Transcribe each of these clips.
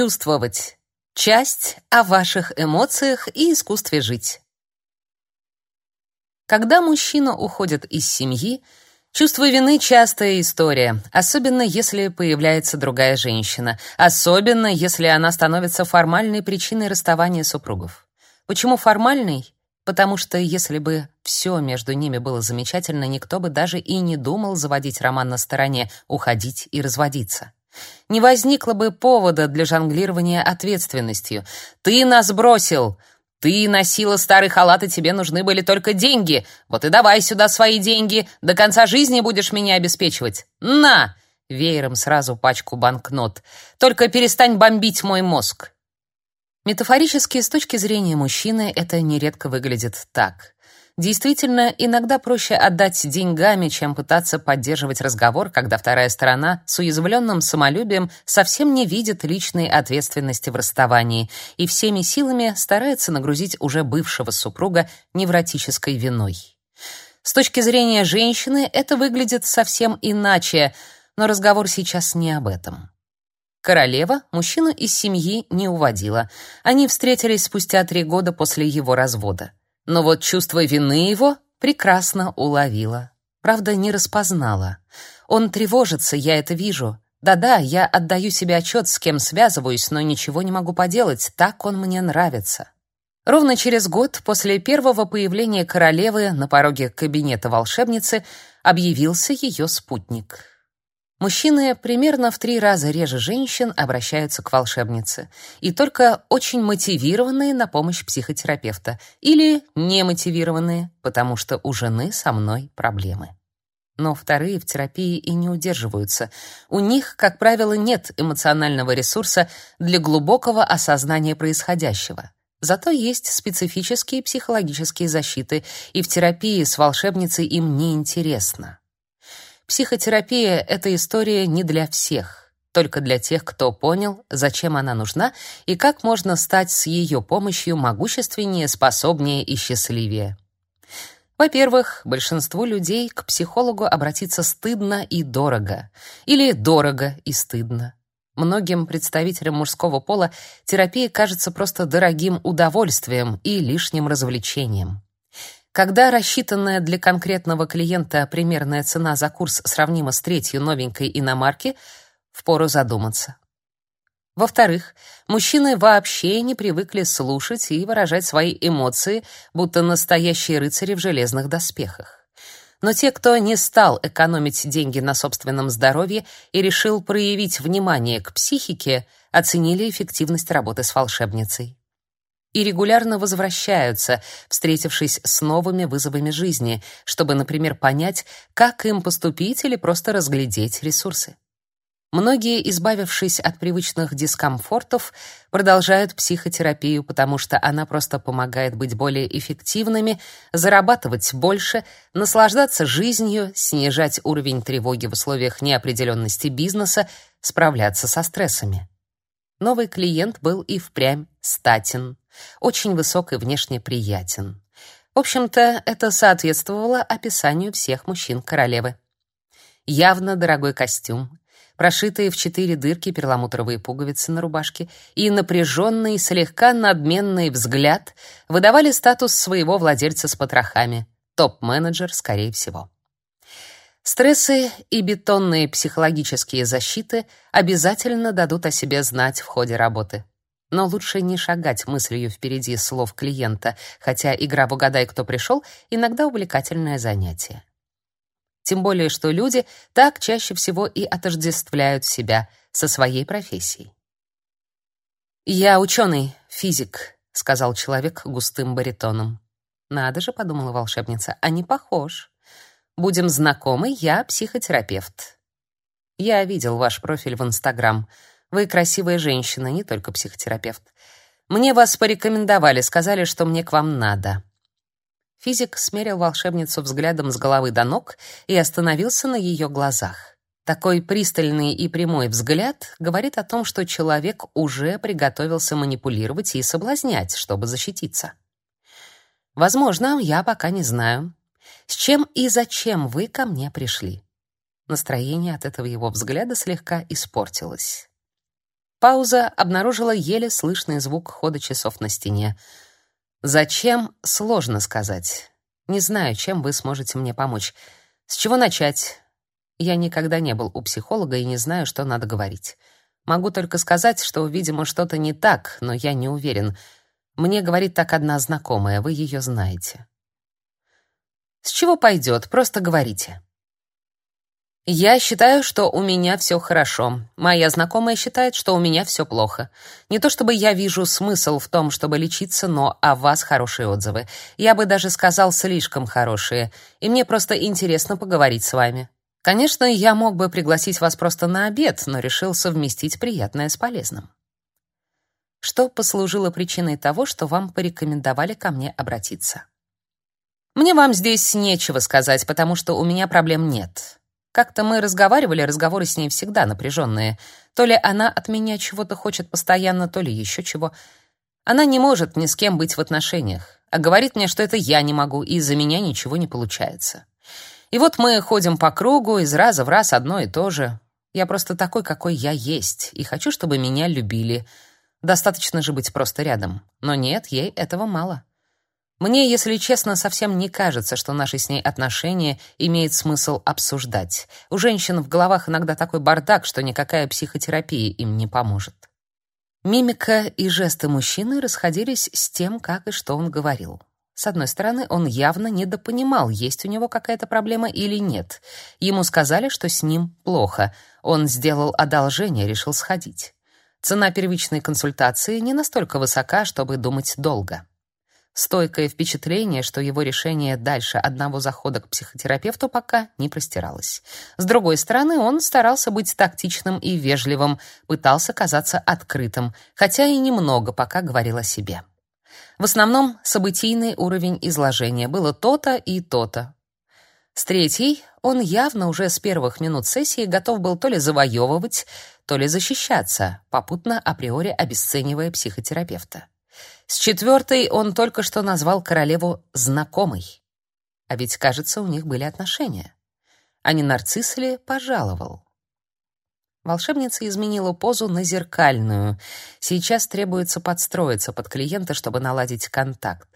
Чувствовать. Часть о ваших эмоциях и искусстве жить. Когда мужчина уходит из семьи, чувство вины частая история, особенно если появляется другая женщина, особенно если она становится формальной причиной расставания супругов. Почему формальной? Потому что если бы все между ними было замечательно, никто бы даже и не думал заводить роман на стороне, уходить и разводиться. Не возникло бы повода для жонглирования ответственностью. «Ты нас бросил!» «Ты носила старый халат, и тебе нужны были только деньги. Вот и давай сюда свои деньги. До конца жизни будешь меня обеспечивать. На!» Веером сразу пачку банкнот. «Только перестань бомбить мой мозг». Метафорически, с точки зрения мужчины, это нередко выглядит так. Действительно, иногда проще отдать деньгами, чем пытаться поддерживать разговор, когда вторая сторона с уязвленным самолюбием совсем не видит личной ответственности в расставании и всеми силами старается нагрузить уже бывшего супруга невротической виной. С точки зрения женщины это выглядит совсем иначе, но разговор сейчас не об этом. Королева мужчину из семьи не уводила. Они встретились спустя три года после его развода. Но вот чувство вины его прекрасно уловила. Правда, не распознала. Он тревожится, я это вижу. Да-да, я отдаю себе отчет, с кем связываюсь, но ничего не могу поделать, так он мне нравится. Ровно через год после первого появления королевы на пороге кабинета волшебницы объявился ее спутник. Мужчины примерно в три раза реже женщин обращаются к волшебнице, и только очень мотивированные на помощь психотерапевта или немотивированные, потому что у жены со мной проблемы. Но вторые в терапии и не удерживаются. У них, как правило, нет эмоционального ресурса для глубокого осознания происходящего. Зато есть специфические психологические защиты, и в терапии с волшебницей им не интересно. Психотерапия — это история не для всех, только для тех, кто понял, зачем она нужна и как можно стать с ее помощью могущественнее, способнее и счастливее. Во-первых, большинству людей к психологу обратиться стыдно и дорого, или дорого и стыдно. Многим представителям мужского пола терапия кажется просто дорогим удовольствием и лишним развлечением. Когда рассчитанная для конкретного клиента примерная цена за курс сравнима с третью новенькой иномарки, впору задуматься. Во-вторых, мужчины вообще не привыкли слушать и выражать свои эмоции, будто настоящие рыцари в железных доспехах. Но те, кто не стал экономить деньги на собственном здоровье и решил проявить внимание к психике, оценили эффективность работы с волшебницей и регулярно возвращаются, встретившись с новыми вызовами жизни, чтобы, например, понять, как им поступить или просто разглядеть ресурсы. Многие, избавившись от привычных дискомфортов, продолжают психотерапию, потому что она просто помогает быть более эффективными, зарабатывать больше, наслаждаться жизнью, снижать уровень тревоги в условиях неопределенности бизнеса, справляться со стрессами. Новый клиент был и впрямь статен очень высок и внешне приятен. В общем-то, это соответствовало описанию всех мужчин королевы. Явно дорогой костюм, прошитые в четыре дырки перламутровые пуговицы на рубашке и напряженный, слегка надменный взгляд выдавали статус своего владельца с потрохами. Топ-менеджер, скорее всего. Стрессы и бетонные психологические защиты обязательно дадут о себе знать в ходе работы. Но лучше не шагать мыслью впереди слов клиента, хотя игра в угадай, кто пришел, иногда увлекательное занятие. Тем более, что люди так чаще всего и отождествляют себя со своей профессией. «Я ученый, физик», — сказал человек густым баритоном. «Надо же», — подумала волшебница, — «а не похож. Будем знакомы, я психотерапевт». «Я видел ваш профиль в Инстаграм», вы красивая женщина, не только психотерапевт. Мне вас порекомендовали, сказали, что мне к вам надо. Физик смерил волшебницу взглядом с головы до ног и остановился на ее глазах. Такой пристальный и прямой взгляд говорит о том, что человек уже приготовился манипулировать и соблазнять, чтобы защититься. Возможно, я пока не знаю, с чем и зачем вы ко мне пришли. Настроение от этого его взгляда слегка испортилось. Пауза обнаружила еле слышный звук хода часов на стене. Зачем, сложно сказать. Не знаю, чем вы сможете мне помочь. С чего начать? Я никогда не был у психолога и не знаю, что надо говорить. Могу только сказать, что, видимо, что-то не так, но я не уверен. Мне говорит так одна знакомая, вы ее знаете. С чего пойдет? Просто говорите. Я считаю, что у меня все хорошо. Моя знакомая считает, что у меня все плохо. Не то чтобы я вижу смысл в том, чтобы лечиться, но о вас хорошие отзывы. Я бы даже сказал, слишком хорошие. И мне просто интересно поговорить с вами. Конечно, я мог бы пригласить вас просто на обед, но решил совместить приятное с полезным. Что послужило причиной того, что вам порекомендовали ко мне обратиться? Мне вам здесь нечего сказать, потому что у меня проблем нет. Как-то мы разговаривали, разговоры с ней всегда напряженные. То ли она от меня чего-то хочет постоянно, то ли еще чего. Она не может ни с кем быть в отношениях, а говорит мне, что это я не могу, и из-за меня ничего не получается. И вот мы ходим по кругу, из раза в раз одно и то же. Я просто такой, какой я есть, и хочу, чтобы меня любили. Достаточно же быть просто рядом. Но нет, ей этого мало. Мне, если честно, совсем не кажется, что наши с ней отношения имеет смысл обсуждать. У женщин в головах иногда такой бардак, что никакая психотерапия им не поможет. Мимика и жесты мужчины расходились с тем, как и что он говорил. С одной стороны, он явно недопонимал, есть у него какая-то проблема или нет. Ему сказали, что с ним плохо. Он сделал одолжение, решил сходить. Цена первичной консультации не настолько высока, чтобы думать долго. Стойкое впечатление, что его решение дальше одного захода к психотерапевту пока не простиралось. С другой стороны, он старался быть тактичным и вежливым, пытался казаться открытым, хотя и немного пока говорил о себе. В основном событийный уровень изложения было то-то и то-то. С третьей он явно уже с первых минут сессии готов был то ли завоевывать, то ли защищаться, попутно априори обесценивая психотерапевта. С четвертой он только что назвал королеву знакомой. А ведь, кажется, у них были отношения. А не нарцисс ли пожаловал? Волшебница изменила позу на зеркальную. Сейчас требуется подстроиться под клиента, чтобы наладить контакт.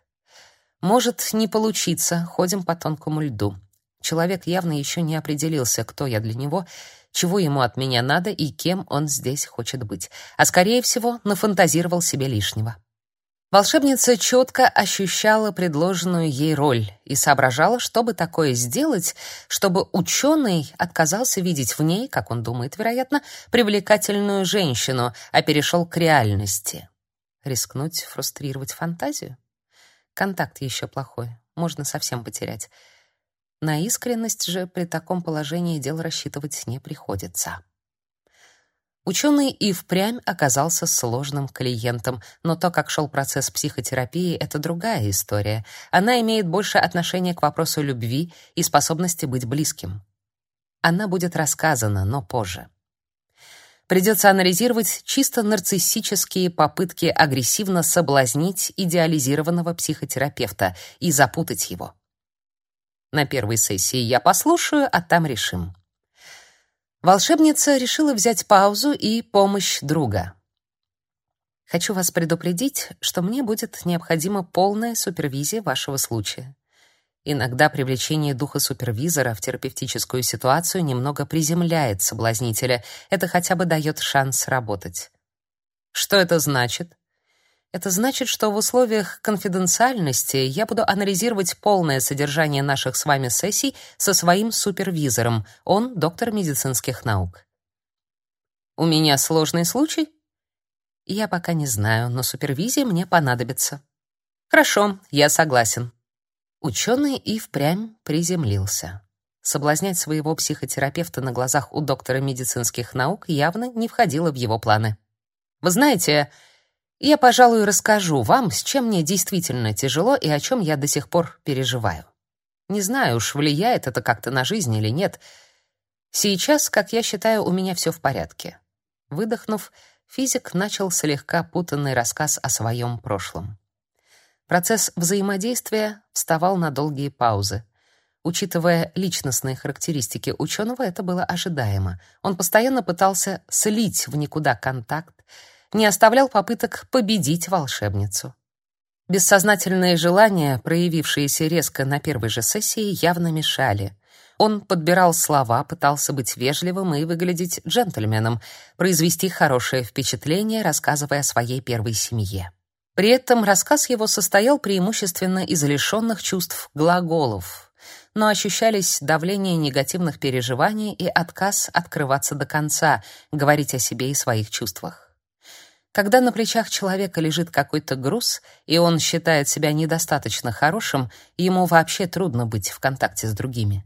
Может не получиться, ходим по тонкому льду. Человек явно еще не определился, кто я для него, чего ему от меня надо и кем он здесь хочет быть. А скорее всего, нафантазировал себе лишнего. Волшебница четко ощущала предложенную ей роль и соображала, что бы такое сделать, чтобы ученый отказался видеть в ней, как он думает, вероятно, привлекательную женщину, а перешел к реальности. Рискнуть фрустрировать фантазию? Контакт еще плохой, можно совсем потерять. На искренность же при таком положении дел рассчитывать не приходится. Ученый и впрямь оказался сложным клиентом, но то, как шел процесс психотерапии, это другая история. Она имеет больше отношения к вопросу любви и способности быть близким. Она будет рассказана, но позже. Придется анализировать чисто нарциссические попытки агрессивно соблазнить идеализированного психотерапевта и запутать его. На первой сессии я послушаю, а там решим. Волшебница решила взять паузу и помощь друга. Хочу вас предупредить, что мне будет необходима полная супервизия вашего случая. Иногда привлечение духа супервизора в терапевтическую ситуацию немного приземляет соблазнителя. Это хотя бы дает шанс работать. Что это значит? Это значит, что в условиях конфиденциальности я буду анализировать полное содержание наших с вами сессий со своим супервизором. Он доктор медицинских наук. У меня сложный случай? Я пока не знаю, но супервизия мне понадобится. Хорошо, я согласен. Ученый и впрямь приземлился. Соблазнять своего психотерапевта на глазах у доктора медицинских наук явно не входило в его планы. Вы знаете, я, пожалуй, расскажу вам, с чем мне действительно тяжело и о чем я до сих пор переживаю. Не знаю уж, влияет это как-то на жизнь или нет. Сейчас, как я считаю, у меня все в порядке. Выдохнув, физик начал слегка путанный рассказ о своем прошлом. Процесс взаимодействия вставал на долгие паузы. Учитывая личностные характеристики ученого, это было ожидаемо. Он постоянно пытался слить в никуда контакт, не оставлял попыток победить волшебницу. Бессознательные желания, проявившиеся резко на первой же сессии, явно мешали. Он подбирал слова, пытался быть вежливым и выглядеть джентльменом, произвести хорошее впечатление, рассказывая о своей первой семье. При этом рассказ его состоял преимущественно из лишенных чувств глаголов, но ощущались давление негативных переживаний и отказ открываться до конца, говорить о себе и своих чувствах. Когда на плечах человека лежит какой-то груз, и он считает себя недостаточно хорошим, ему вообще трудно быть в контакте с другими.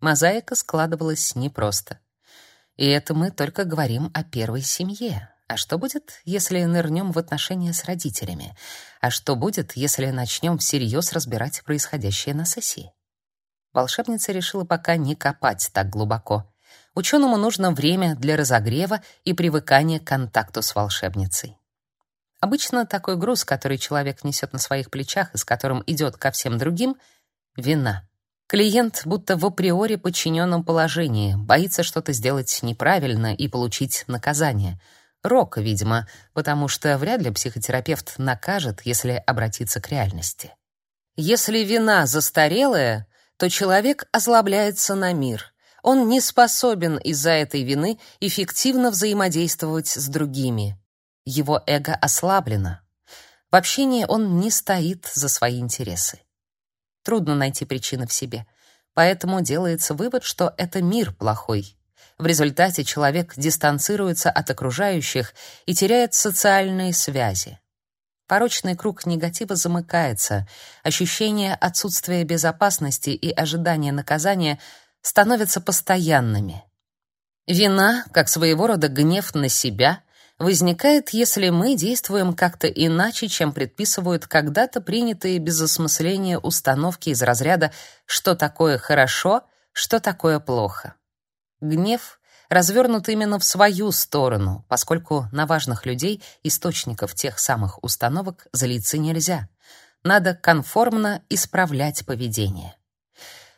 Мозаика складывалась непросто. И это мы только говорим о первой семье. А что будет, если нырнем в отношения с родителями? А что будет, если начнем всерьез разбирать происходящее на сессии? Волшебница решила пока не копать так глубоко. Ученому нужно время для разогрева и привыкания к контакту с волшебницей. Обычно такой груз, который человек несет на своих плечах и с которым идет ко всем другим — вина. Клиент будто в априори подчиненном положении, боится что-то сделать неправильно и получить наказание. Рок, видимо, потому что вряд ли психотерапевт накажет, если обратиться к реальности. Если вина застарелая, то человек озлобляется на мир — он не способен из-за этой вины эффективно взаимодействовать с другими. Его эго ослаблено. В общении он не стоит за свои интересы. Трудно найти причины в себе, поэтому делается вывод, что это мир плохой. В результате человек дистанцируется от окружающих и теряет социальные связи. Порочный круг негатива замыкается, ощущение отсутствия безопасности и ожидание наказания — становятся постоянными. Вина, как своего рода гнев на себя, возникает, если мы действуем как-то иначе, чем предписывают когда-то принятые без осмысления установки из разряда «что такое хорошо», «что такое плохо». Гнев развернут именно в свою сторону, поскольку на важных людей, источников тех самых установок, злиться нельзя. Надо конформно исправлять поведение.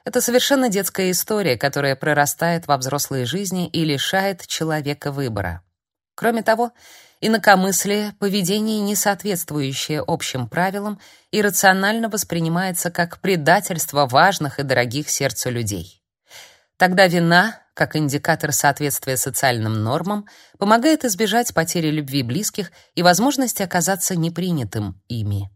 Это совершенно детская история, которая прорастает во взрослой жизни и лишает человека выбора. Кроме того, инакомыслие, поведение, не соответствующее общим правилам, иррационально воспринимается как предательство важных и дорогих сердцу людей. Тогда вина, как индикатор соответствия социальным нормам, помогает избежать потери любви близких и возможности оказаться непринятым ими.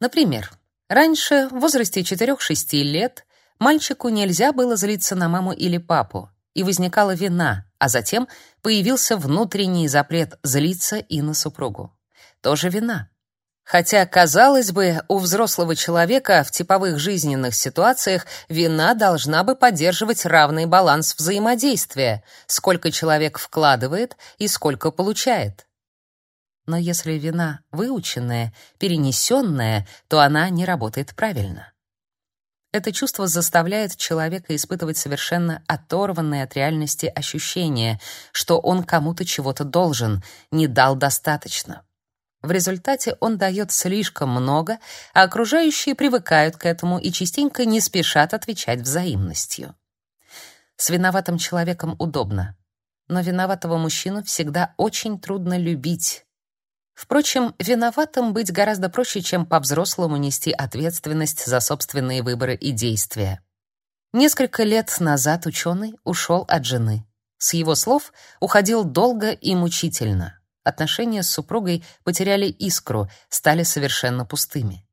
Например, раньше, в возрасте 4-6 лет, Мальчику нельзя было злиться на маму или папу, и возникала вина, а затем появился внутренний запрет злиться и на супругу. Тоже вина. Хотя, казалось бы, у взрослого человека в типовых жизненных ситуациях вина должна бы поддерживать равный баланс взаимодействия, сколько человек вкладывает и сколько получает. Но если вина выученная, перенесенная, то она не работает правильно. Это чувство заставляет человека испытывать совершенно оторванные от реальности ощущения, что он кому-то чего-то должен, не дал достаточно. В результате он дает слишком много, а окружающие привыкают к этому и частенько не спешат отвечать взаимностью. С виноватым человеком удобно, но виноватого мужчину всегда очень трудно любить, Впрочем, виноватым быть гораздо проще, чем по-взрослому нести ответственность за собственные выборы и действия. Несколько лет назад ученый ушел от жены. С его слов, уходил долго и мучительно. Отношения с супругой потеряли искру, стали совершенно пустыми.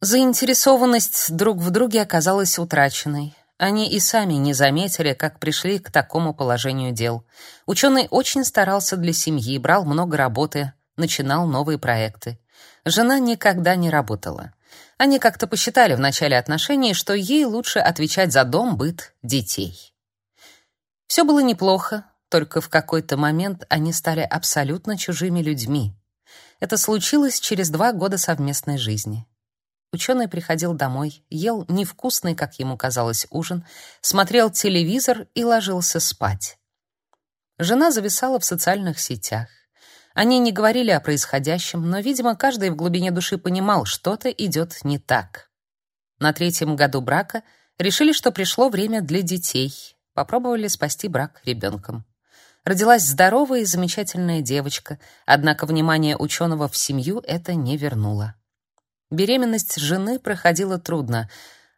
Заинтересованность друг в друге оказалась утраченной. Они и сами не заметили, как пришли к такому положению дел. Ученый очень старался для семьи, брал много работы, начинал новые проекты. Жена никогда не работала. Они как-то посчитали в начале отношений, что ей лучше отвечать за дом, быт, детей. Все было неплохо, только в какой-то момент они стали абсолютно чужими людьми. Это случилось через два года совместной жизни. Ученый приходил домой, ел невкусный, как ему казалось, ужин, смотрел телевизор и ложился спать. Жена зависала в социальных сетях. Они не говорили о происходящем, но, видимо, каждый в глубине души понимал, что-то идет не так. На третьем году брака Решили, что пришло время для детей. Попробовали спасти брак ребенком. Родилась здоровая и замечательная девочка, однако внимание ученого в семью это не вернуло. Беременность жены проходила трудно.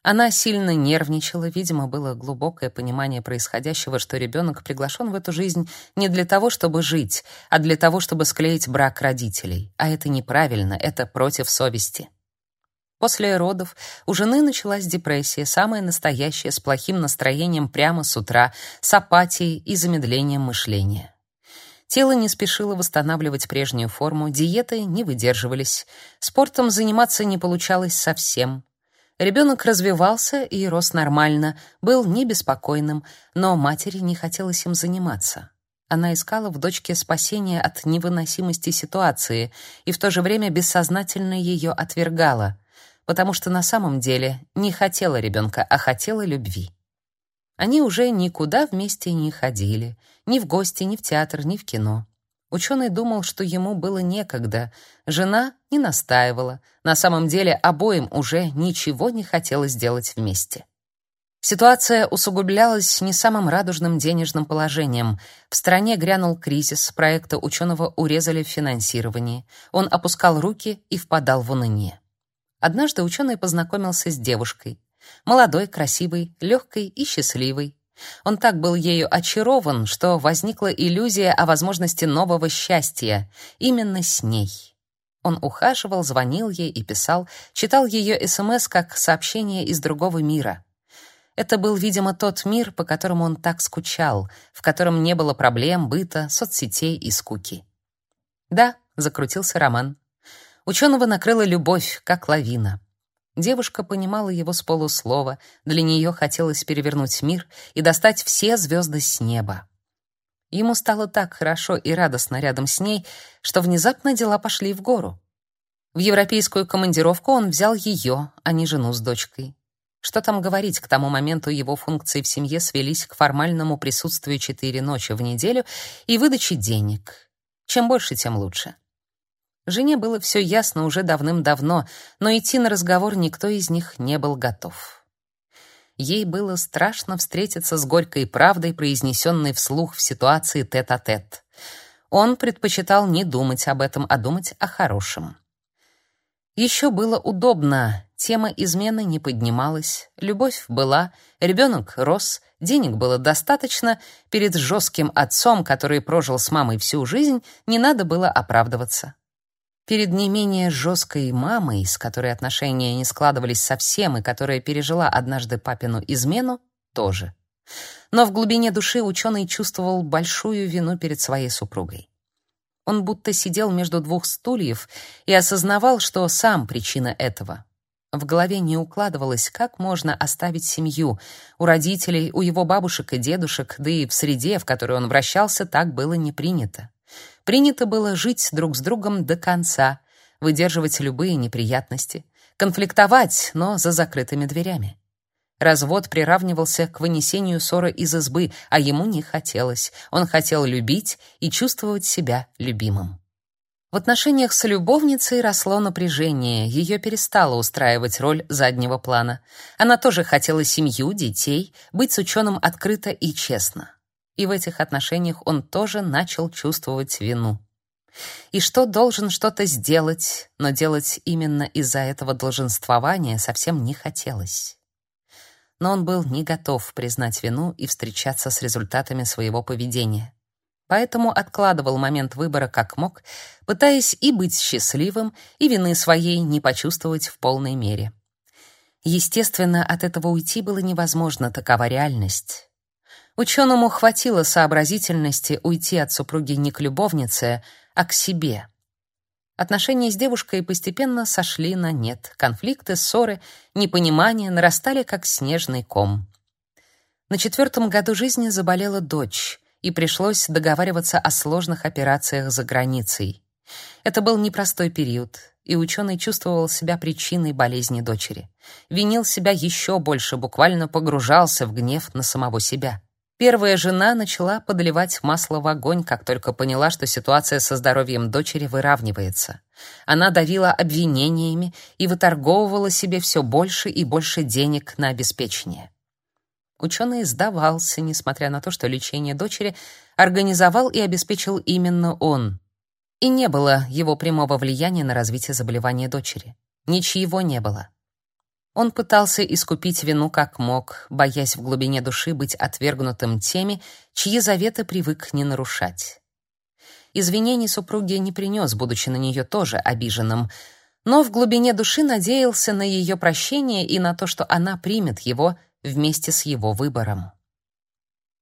Она сильно нервничала, видимо, было глубокое понимание происходящего, что ребенок приглашен в эту жизнь не для того, чтобы жить, а для того, чтобы склеить брак родителей. А это неправильно, это против совести. После родов у жены началась депрессия, самая настоящая, с плохим настроением прямо с утра, с апатией и замедлением мышления. Тело не спешило восстанавливать прежнюю форму, диеты не выдерживались, спортом заниматься не получалось совсем. Ребенок развивался и рос нормально, был не беспокойным, но матери не хотелось им заниматься. Она искала в дочке спасения от невыносимости ситуации и в то же время бессознательно ее отвергала — потому что на самом деле не хотела ребенка, а хотела любви. Они уже никуда вместе не ходили, ни в гости, ни в театр, ни в кино. Ученый думал, что ему было некогда. Жена не настаивала. На самом деле обоим уже ничего не хотелось делать вместе. Ситуация усугублялась не самым радужным денежным положением. В стране грянул кризис, проекта ученого урезали в финансировании. Он опускал руки и впадал в уныние. Однажды ученый познакомился с девушкой. Молодой, красивой, легкой и счастливой. Он так был ею очарован, что возникла иллюзия о возможности нового счастья именно с ней. Он ухаживал, звонил ей и писал, читал ее СМС как сообщение из другого мира. Это был, видимо, тот мир, по которому он так скучал, в котором не было проблем, быта, соцсетей и скуки. Да, закрутился роман. Ученого накрыла любовь, как лавина. Девушка понимала его с полуслова, для нее хотелось перевернуть мир и достать все звезды с неба. Ему стало так хорошо и радостно рядом с ней, что внезапно дела пошли в гору. В европейскую командировку он взял ее, а не жену с дочкой. Что там говорить, к тому моменту его функции в семье свелись к формальному присутствию четыре ночи в неделю и выдаче денег. Чем больше, тем лучше. Жене было все ясно уже давным-давно, но идти на разговор никто из них не был готов. Ей было страшно встретиться с горькой правдой, произнесенной вслух в ситуации тет-а-тет. -тет. Он предпочитал не думать об этом, а думать о хорошем. Еще было удобно, тема измены не поднималась, любовь была, ребенок рос, денег было достаточно, перед жестким отцом, который прожил с мамой всю жизнь, не надо было оправдываться. Перед не менее жесткой мамой, с которой отношения не складывались совсем и которая пережила однажды папину измену, тоже. Но в глубине души ученый чувствовал большую вину перед своей супругой. Он будто сидел между двух стульев и осознавал, что сам причина этого. В голове не укладывалось, как можно оставить семью. У родителей, у его бабушек и дедушек, да и в среде, в которой он вращался, так было не принято. Принято было жить друг с другом до конца, выдерживать любые неприятности, конфликтовать, но за закрытыми дверями. Развод приравнивался к вынесению ссоры из избы, а ему не хотелось. Он хотел любить и чувствовать себя любимым. В отношениях с любовницей росло напряжение, ее перестало устраивать роль заднего плана. Она тоже хотела семью, детей, быть с ученым открыто и честно и в этих отношениях он тоже начал чувствовать вину. И что должен что-то сделать, но делать именно из-за этого долженствования совсем не хотелось. Но он был не готов признать вину и встречаться с результатами своего поведения. Поэтому откладывал момент выбора как мог, пытаясь и быть счастливым, и вины своей не почувствовать в полной мере. Естественно, от этого уйти было невозможно, такова реальность. Ученому хватило сообразительности уйти от супруги не к любовнице, а к себе. Отношения с девушкой постепенно сошли на нет. Конфликты, ссоры, непонимание нарастали как снежный ком. На четвертом году жизни заболела дочь, и пришлось договариваться о сложных операциях за границей. Это был непростой период, и ученый чувствовал себя причиной болезни дочери. Винил себя еще больше, буквально погружался в гнев на самого себя. Первая жена начала подливать масло в огонь, как только поняла, что ситуация со здоровьем дочери выравнивается. Она давила обвинениями и выторговывала себе все больше и больше денег на обеспечение. Ученый сдавался, несмотря на то, что лечение дочери организовал и обеспечил именно он. И не было его прямого влияния на развитие заболевания дочери. Ничьего не было. Он пытался искупить вину как мог, боясь в глубине души быть отвергнутым теми, чьи заветы привык не нарушать. Извинений супруге не принес, будучи на нее тоже обиженным, но в глубине души надеялся на ее прощение и на то, что она примет его вместе с его выбором.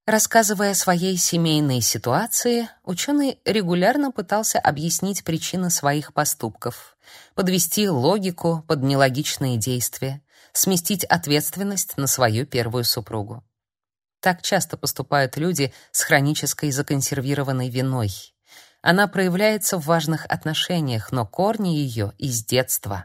Рассказывая о своей семейной ситуации, ученый регулярно пытался объяснить причины своих поступков подвести логику под нелогичные действия, сместить ответственность на свою первую супругу. Так часто поступают люди с хронической законсервированной виной. Она проявляется в важных отношениях, но корни ее из детства.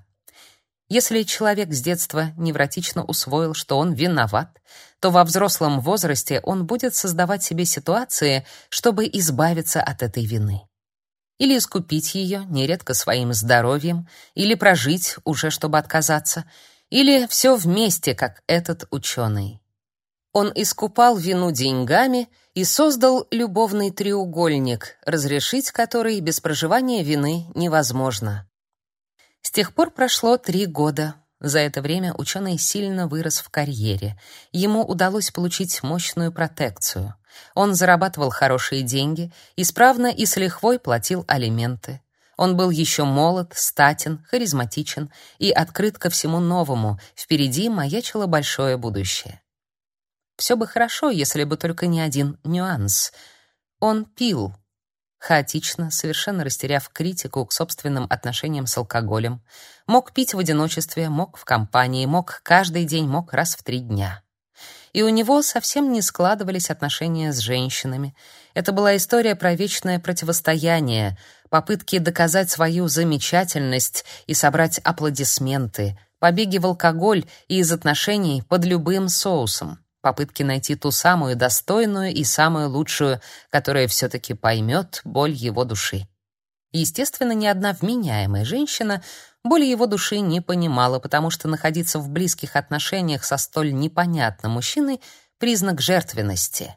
Если человек с детства невротично усвоил, что он виноват, то во взрослом возрасте он будет создавать себе ситуации, чтобы избавиться от этой вины или искупить ее, нередко своим здоровьем, или прожить уже, чтобы отказаться, или все вместе, как этот ученый. Он искупал вину деньгами и создал любовный треугольник, разрешить который без проживания вины невозможно. С тех пор прошло три года. За это время ученый сильно вырос в карьере. Ему удалось получить мощную протекцию. Он зарабатывал хорошие деньги, исправно и с лихвой платил алименты. Он был еще молод, статен, харизматичен и открыт ко всему новому. Впереди маячило большое будущее. Все бы хорошо, если бы только не один нюанс. Он пил, хаотично, совершенно растеряв критику к собственным отношениям с алкоголем. Мог пить в одиночестве, мог в компании, мог каждый день, мог раз в три дня. И у него совсем не складывались отношения с женщинами. Это была история про вечное противостояние, попытки доказать свою замечательность и собрать аплодисменты, побеги в алкоголь и из отношений под любым соусом попытки найти ту самую достойную и самую лучшую, которая все-таки поймет боль его души. Естественно, ни одна вменяемая женщина боли его души не понимала, потому что находиться в близких отношениях со столь непонятным мужчиной — признак жертвенности.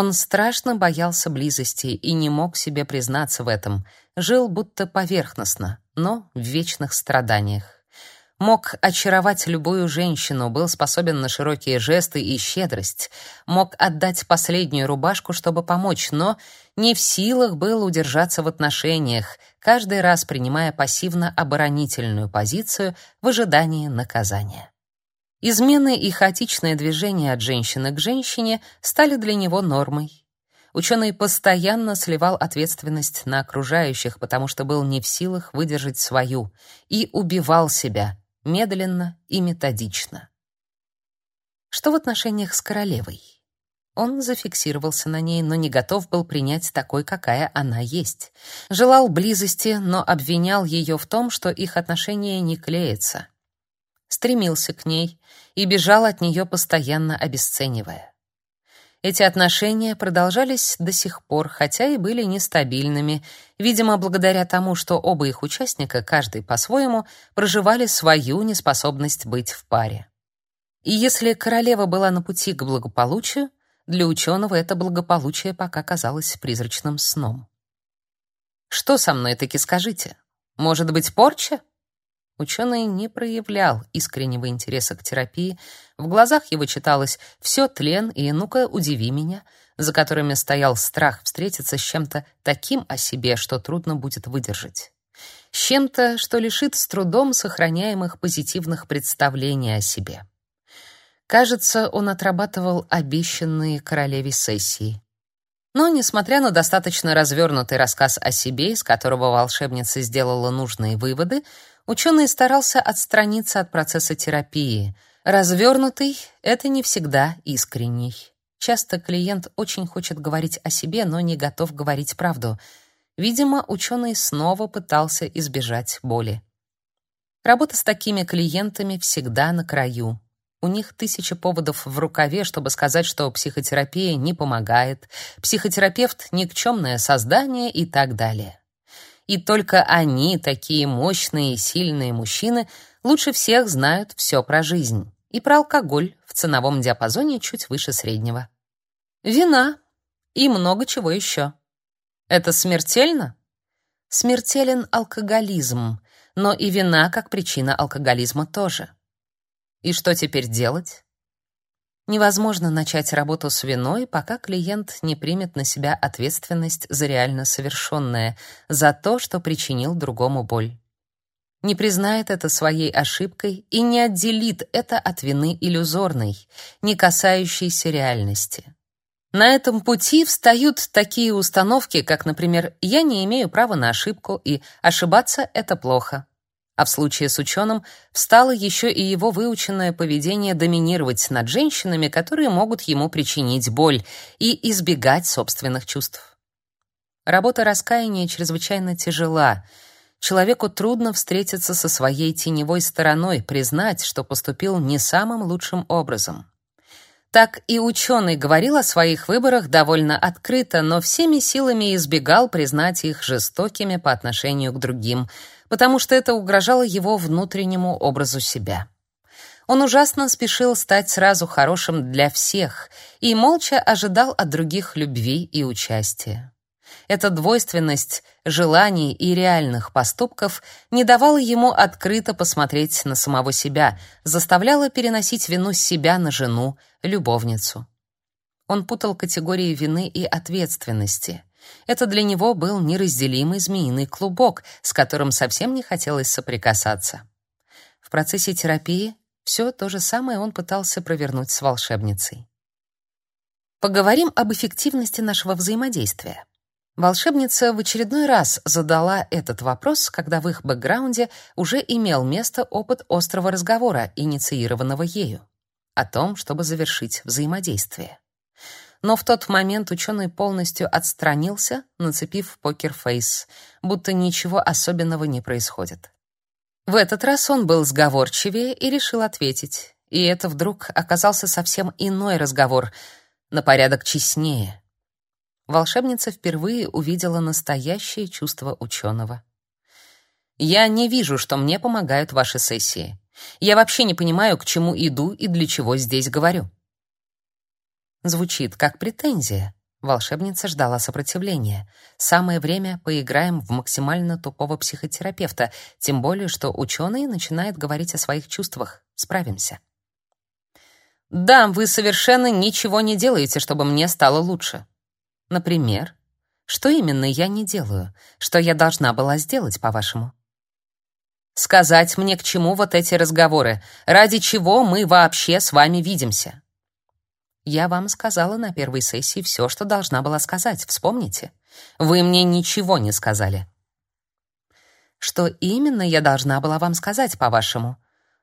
Он страшно боялся близости и не мог себе признаться в этом, жил будто поверхностно, но в вечных страданиях. Мог очаровать любую женщину, был способен на широкие жесты и щедрость, мог отдать последнюю рубашку, чтобы помочь, но не в силах был удержаться в отношениях, каждый раз принимая пассивно-оборонительную позицию в ожидании наказания. Измены и хаотичное движение от женщины к женщине стали для него нормой. Ученый постоянно сливал ответственность на окружающих, потому что был не в силах выдержать свою, и убивал себя, медленно и методично. Что в отношениях с королевой? Он зафиксировался на ней, но не готов был принять такой, какая она есть. Желал близости, но обвинял ее в том, что их отношения не клеятся. Стремился к ней и бежал от нее постоянно обесценивая. Эти отношения продолжались до сих пор, хотя и были нестабильными, видимо, благодаря тому, что оба их участника, каждый по-своему, проживали свою неспособность быть в паре. И если королева была на пути к благополучию, для ученого это благополучие пока казалось призрачным сном. «Что со мной таки скажите? Может быть, порча?» Ученый не проявлял искреннего интереса к терапии, в глазах его читалось «все тлен» и «ну-ка, удиви меня», за которыми стоял страх встретиться с чем-то таким о себе, что трудно будет выдержать. С чем-то, что лишит с трудом сохраняемых позитивных представлений о себе. Кажется, он отрабатывал обещанные королеве сессии. Но, несмотря на достаточно развернутый рассказ о себе, из которого волшебница сделала нужные выводы, Ученый старался отстраниться от процесса терапии. Развернутый — это не всегда искренний. Часто клиент очень хочет говорить о себе, но не готов говорить правду. Видимо, ученый снова пытался избежать боли. Работа с такими клиентами всегда на краю. У них тысяча поводов в рукаве, чтобы сказать, что психотерапия не помогает, психотерапевт — никчемное создание и так далее. И только они, такие мощные и сильные мужчины, лучше всех знают все про жизнь. И про алкоголь в ценовом диапазоне чуть выше среднего. Вина и много чего еще. Это смертельно? Смертелен алкоголизм, но и вина как причина алкоголизма тоже. И что теперь делать? Невозможно начать работу с виной, пока клиент не примет на себя ответственность за реально совершенное, за то, что причинил другому боль. Не признает это своей ошибкой и не отделит это от вины иллюзорной, не касающейся реальности. На этом пути встают такие установки, как, например, «я не имею права на ошибку» и «ошибаться — это плохо». А в случае с ученым встало еще и его выученное поведение доминировать над женщинами, которые могут ему причинить боль, и избегать собственных чувств. Работа раскаяния чрезвычайно тяжела. Человеку трудно встретиться со своей теневой стороной, признать, что поступил не самым лучшим образом. Так и ученый говорил о своих выборах довольно открыто, но всеми силами избегал признать их жестокими по отношению к другим — потому что это угрожало его внутреннему образу себя. Он ужасно спешил стать сразу хорошим для всех и молча ожидал от других любви и участия. Эта двойственность желаний и реальных поступков не давала ему открыто посмотреть на самого себя, заставляла переносить вину с себя на жену, любовницу. Он путал категории вины и ответственности. Это для него был неразделимый змеиный клубок, с которым совсем не хотелось соприкасаться. В процессе терапии все то же самое он пытался провернуть с волшебницей. Поговорим об эффективности нашего взаимодействия. Волшебница в очередной раз задала этот вопрос, когда в их бэкграунде уже имел место опыт острого разговора, инициированного ею, о том, чтобы завершить взаимодействие но в тот момент ученый полностью отстранился, нацепив покерфейс, будто ничего особенного не происходит. В этот раз он был сговорчивее и решил ответить. И это вдруг оказался совсем иной разговор, на порядок честнее. Волшебница впервые увидела настоящее чувство ученого. «Я не вижу, что мне помогают ваши сессии. Я вообще не понимаю, к чему иду и для чего здесь говорю. Звучит как претензия. Волшебница ждала сопротивления. Самое время поиграем в максимально тупого психотерапевта, тем более что ученый начинает говорить о своих чувствах. Справимся. Да, вы совершенно ничего не делаете, чтобы мне стало лучше. Например, что именно я не делаю? Что я должна была сделать, по-вашему? Сказать мне, к чему вот эти разговоры? Ради чего мы вообще с вами видимся? Я вам сказала на первой сессии все, что должна была сказать, вспомните. Вы мне ничего не сказали. Что именно я должна была вам сказать, по-вашему?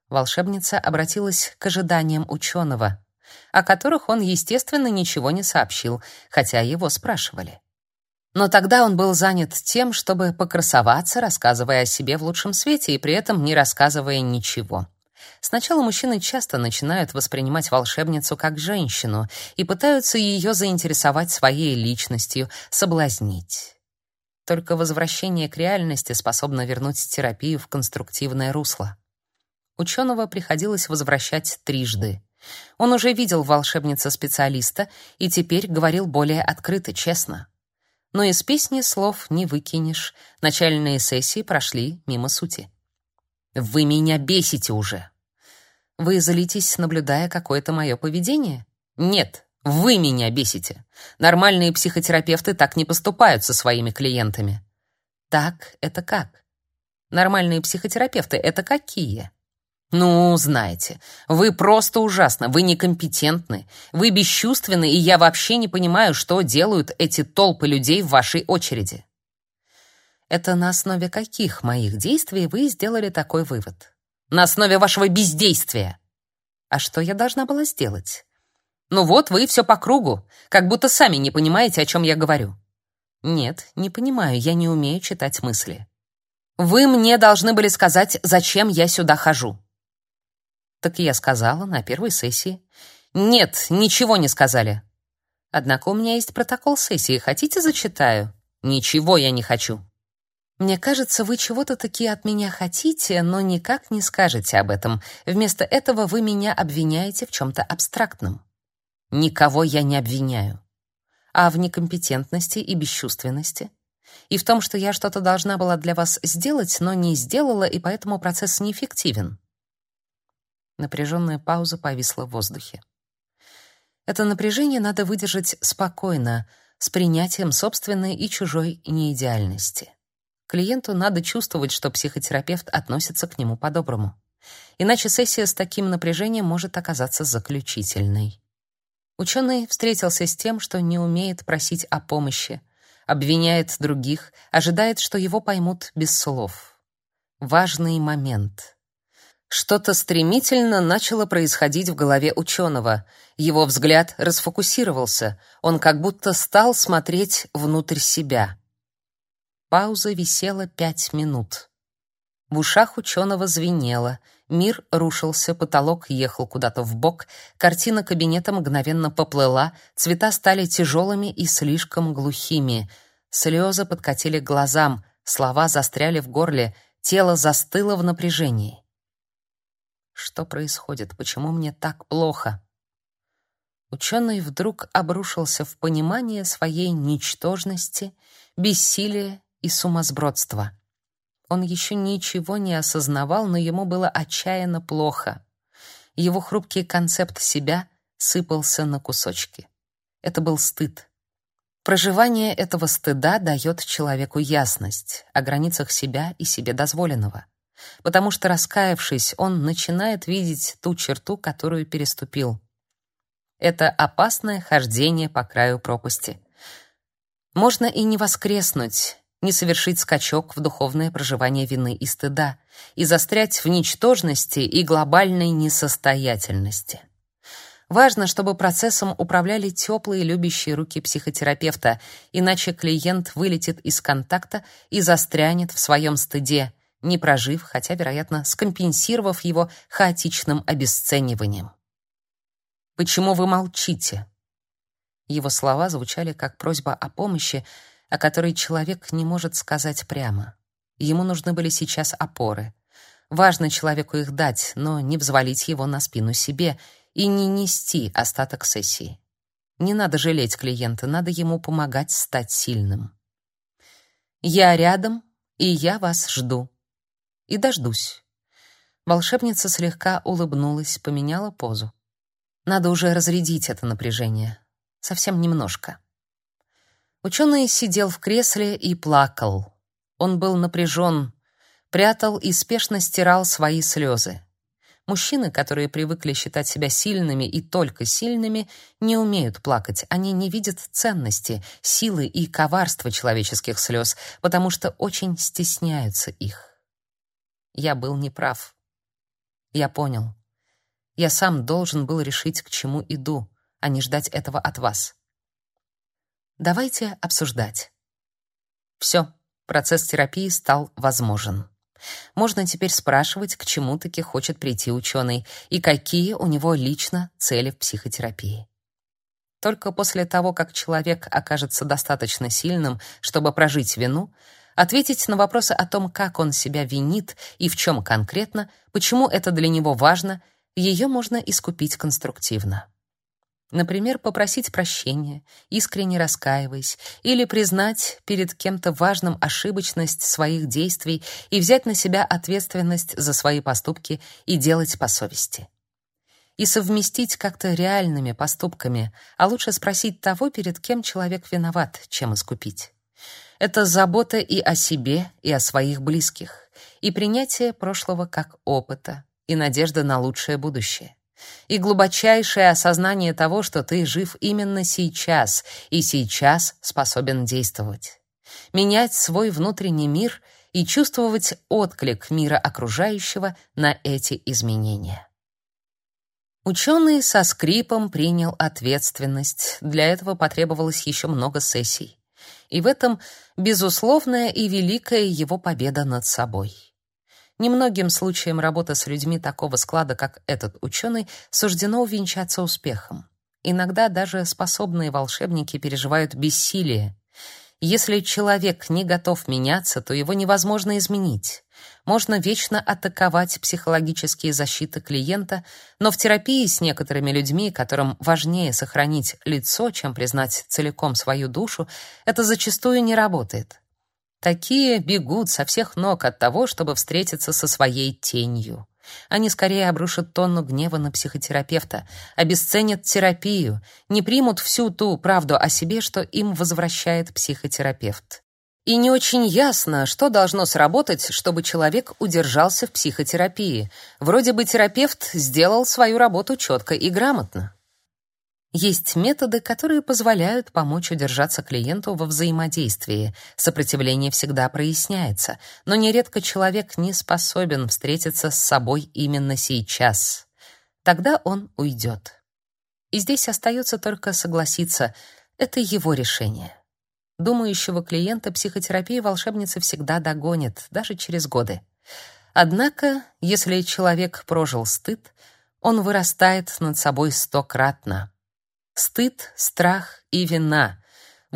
Волшебница обратилась к ожиданиям ученого, о которых он, естественно, ничего не сообщил, хотя его спрашивали. Но тогда он был занят тем, чтобы покрасоваться, рассказывая о себе в лучшем свете и при этом не рассказывая ничего. Сначала мужчины часто начинают воспринимать волшебницу как женщину и пытаются ее заинтересовать своей личностью, соблазнить. Только возвращение к реальности способно вернуть терапию в конструктивное русло. Ученого приходилось возвращать трижды. Он уже видел волшебница специалиста и теперь говорил более открыто, честно. Но из песни слов не выкинешь. Начальные сессии прошли мимо сути. «Вы меня бесите уже!» Вы злитесь, наблюдая какое-то мое поведение? Нет, вы меня бесите. Нормальные психотерапевты так не поступают со своими клиентами. Так это как? Нормальные психотерапевты это какие? Ну, знаете, вы просто ужасно, вы некомпетентны, вы бесчувственны, и я вообще не понимаю, что делают эти толпы людей в вашей очереди. Это на основе каких моих действий вы сделали такой вывод? На основе вашего бездействия. А что я должна была сделать? Ну вот, вы все по кругу, как будто сами не понимаете, о чем я говорю. Нет, не понимаю, я не умею читать мысли. Вы мне должны были сказать, зачем я сюда хожу. Так я сказала на первой сессии. Нет, ничего не сказали. Однако у меня есть протокол сессии. Хотите, зачитаю? Ничего я не хочу. Мне кажется, вы чего-то таки от меня хотите, но никак не скажете об этом. Вместо этого вы меня обвиняете в чем то абстрактном. Никого я не обвиняю. А в некомпетентности и бесчувственности? И в том, что я что-то должна была для вас сделать, но не сделала, и поэтому процесс неэффективен. Напряженная пауза повисла в воздухе. Это напряжение надо выдержать спокойно, с принятием собственной и чужой неидеальности. Клиенту надо чувствовать, что психотерапевт относится к нему по-доброму. Иначе сессия с таким напряжением может оказаться заключительной. Ученый встретился с тем, что не умеет просить о помощи, обвиняет других, ожидает, что его поймут без слов. Важный момент — что-то стремительно начало происходить в голове ученого. Его взгляд расфокусировался. Он как будто стал смотреть внутрь себя. Пауза висела пять минут. В ушах ученого звенело. Мир рушился, потолок ехал куда-то в бок, картина кабинета мгновенно поплыла, цвета стали тяжелыми и слишком глухими. Слезы подкатили к глазам, слова застряли в горле, тело застыло в напряжении. Что происходит? Почему мне так плохо? Ученый вдруг обрушился в понимание своей ничтожности, бессилия и сумасбродства. Он еще ничего не осознавал, но ему было отчаянно плохо. Его хрупкий концепт себя сыпался на кусочки. Это был стыд. Проживание этого стыда дает человеку ясность о границах себя и себе дозволенного потому что, раскаявшись, он начинает видеть ту черту, которую переступил. Это опасное хождение по краю пропасти. Можно и не воскреснуть, не совершить скачок в духовное проживание вины и стыда, и застрять в ничтожности и глобальной несостоятельности. Важно, чтобы процессом управляли теплые любящие руки психотерапевта, иначе клиент вылетит из контакта и застрянет в своем стыде, не прожив, хотя, вероятно, скомпенсировав его хаотичным обесцениванием. «Почему вы молчите?» Его слова звучали как просьба о помощи, о которой человек не может сказать прямо. Ему нужны были сейчас опоры. Важно человеку их дать, но не взвалить его на спину себе и не нести остаток сессии. Не надо жалеть клиента, надо ему помогать стать сильным. «Я рядом, и я вас жду», и дождусь. Волшебница слегка улыбнулась, поменяла позу. Надо уже разрядить это напряжение. Совсем немножко. Ученый сидел в кресле и плакал. Он был напряжен, прятал и спешно стирал свои слезы. Мужчины, которые привыкли считать себя сильными и только сильными, не умеют плакать. Они не видят ценности, силы и коварства человеческих слез, потому что очень стесняются их. Я был неправ. Я понял. Я сам должен был решить, к чему иду, а не ждать этого от вас. Давайте обсуждать. Все, процесс терапии стал возможен. Можно теперь спрашивать, к чему таки хочет прийти ученый и какие у него лично цели в психотерапии. Только после того, как человек окажется достаточно сильным, чтобы прожить вину, ответить на вопросы о том, как он себя винит и в чем конкретно, почему это для него важно, ее можно искупить конструктивно. Например, попросить прощения, искренне раскаиваясь, или признать перед кем-то важным ошибочность своих действий и взять на себя ответственность за свои поступки и делать по совести. И совместить как-то реальными поступками, а лучше спросить того, перед кем человек виноват, чем искупить. Это забота и о себе, и о своих близких, и принятие прошлого как опыта, и надежда на лучшее будущее. И глубочайшее осознание того, что ты жив именно сейчас, и сейчас способен действовать. Менять свой внутренний мир и чувствовать отклик мира окружающего на эти изменения. Ученый со скрипом принял ответственность. Для этого потребовалось еще много сессий и в этом безусловная и великая его победа над собой. Немногим случаям работы с людьми такого склада, как этот ученый, суждено увенчаться успехом. Иногда даже способные волшебники переживают бессилие. Если человек не готов меняться, то его невозможно изменить. Можно вечно атаковать психологические защиты клиента, но в терапии с некоторыми людьми, которым важнее сохранить лицо, чем признать целиком свою душу, это зачастую не работает. Такие бегут со всех ног от того, чтобы встретиться со своей тенью. Они скорее обрушат тонну гнева на психотерапевта, обесценят терапию, не примут всю ту правду о себе, что им возвращает психотерапевт. И не очень ясно, что должно сработать, чтобы человек удержался в психотерапии. Вроде бы терапевт сделал свою работу четко и грамотно. Есть методы, которые позволяют помочь удержаться клиенту во взаимодействии. Сопротивление всегда проясняется, но нередко человек не способен встретиться с собой именно сейчас. Тогда он уйдет. И здесь остается только согласиться, это его решение. Думающего клиента психотерапия волшебницы всегда догонит, даже через годы. Однако, если человек прожил стыд, он вырастает над собой стократно. Стыд, страх и вина —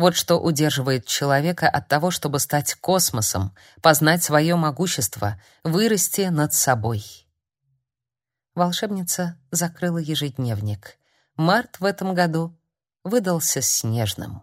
вот что удерживает человека от того, чтобы стать космосом, познать свое могущество, вырасти над собой. Волшебница закрыла ежедневник. Март в этом году выдался снежным.